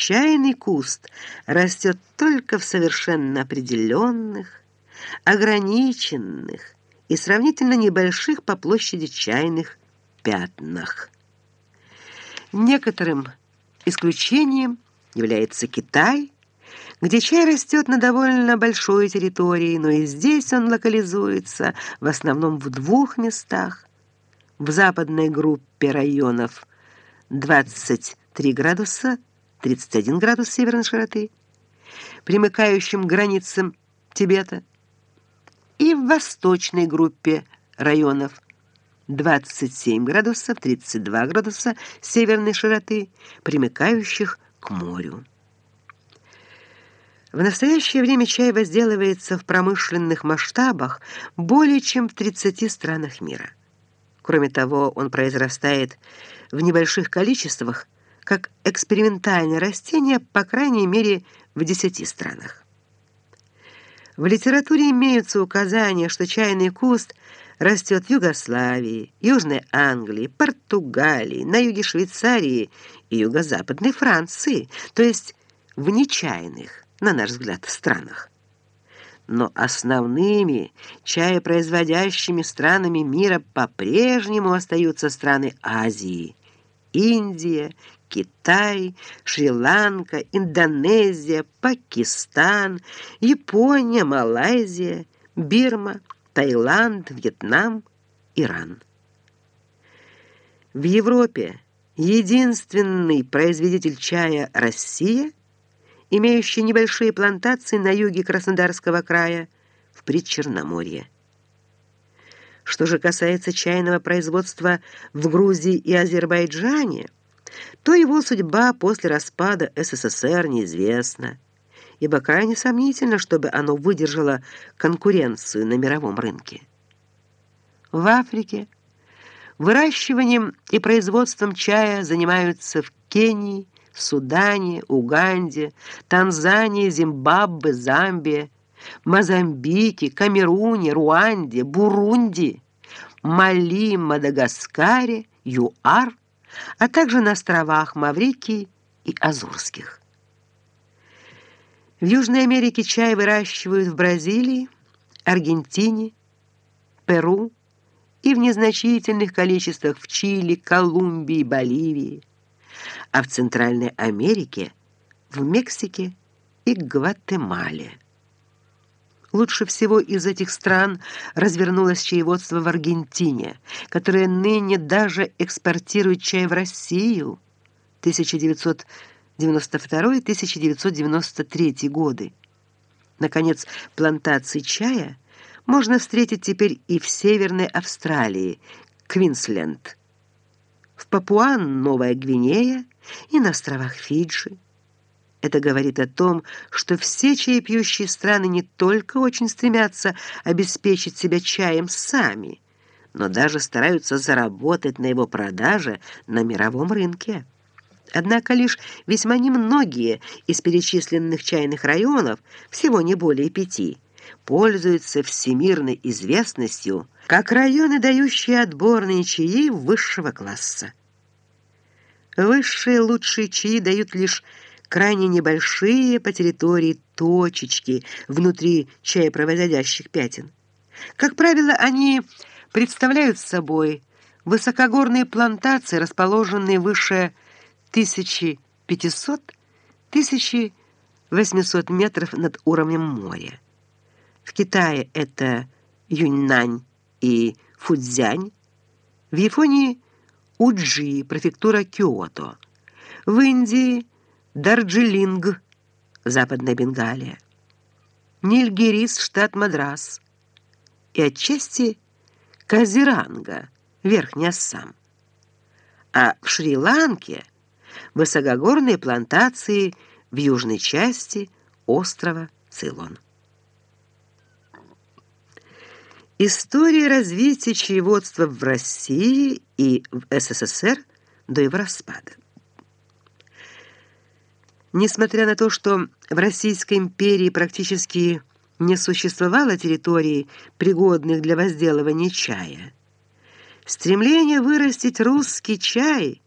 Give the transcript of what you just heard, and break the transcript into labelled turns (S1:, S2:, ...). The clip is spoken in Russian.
S1: чайный куст растет только в совершенно определенных, ограниченных и сравнительно небольших по площади чайных пятнах. Некоторым исключением является Китай, где чай растет на довольно большой территории, но и здесь он локализуется в основном в двух местах. В западной группе районов 23 градуса 31 градус северной широты, примыкающим к границам Тибета, и в восточной группе районов 27 градусов 32 градуса северной широты, примыкающих к морю. В настоящее время чай возделывается в промышленных масштабах более чем в 30 странах мира. Кроме того, он произрастает в небольших количествах как экспериментальное растение, по крайней мере, в 10 странах. В литературе имеются указания, что чайный куст растет в Югославии, Южной Англии, Португалии, на юге Швейцарии и юго-западной Франции, то есть в нечаянных на наш взгляд, странах. Но основными чаепроизводящими странами мира по-прежнему остаются страны Азии: Индия, Китай, Шри-Ланка, Индонезия, Пакистан, Япония, Малайзия, Бирма, Таиланд, Вьетнам, Иран. В Европе единственный производитель чая Россия имеющий небольшие плантации на юге Краснодарского края в Причерноморье. Что же касается чайного производства в Грузии и Азербайджане, то его судьба после распада СССР неизвестна, ибо крайне сомнительно, чтобы оно выдержало конкуренцию на мировом рынке. В Африке выращиванием и производством чая занимаются в Кении, Судане, Уганде, Танзании, Зимбабве, Замбии, Мозамбике, Камеруне, Руанде, Бурунди, Мали, Мадагаскаре, ЮАР, а также на островах Маврикии и Азорских. В Южной Америке чай выращивают в Бразилии, Аргентине, Перу и в незначительных количествах в Чили, Колумбии, Боливии а в Центральной Америке в Мексике и Гватемале. Лучше всего из этих стран развернулось чаеводство в Аргентине, которое ныне даже экспортирует чай в Россию. 1992-1993 годы. Наконец, плантации чая можно встретить теперь и в Северной Австралии, Квинсленд, в Папуа-Новая Гвинея и на островах Фиджи. Это говорит о том, что все чаепьющие страны не только очень стремятся обеспечить себя чаем сами, но даже стараются заработать на его продаже на мировом рынке. Однако лишь весьма немногие из перечисленных чайных районов, всего не более пяти, пользуются всемирной известностью как районы, дающие отборные чаи высшего класса. Высшие лучшие чаи дают лишь крайне небольшие по территории точечки внутри чаепроводящих пятен. Как правило, они представляют собой высокогорные плантации, расположенные выше 1500-1800 метров над уровнем моря. В Китае это Юньнань и Фудзянь, в Японии Уджи, префектура Киото, в Индии Дарджилинг, Западная Бенгалия, Нильгирис, штат Мадрас, и отчасти Казиранга, Верхний Ассам. А в Шри-Ланке высокогорные плантации в южной части острова Цейлон. История развития чаеводства в России и в СССР до его распада. Несмотря на то, что в Российской империи практически не существовало территорий, пригодных для возделывания чая, стремление вырастить русский чай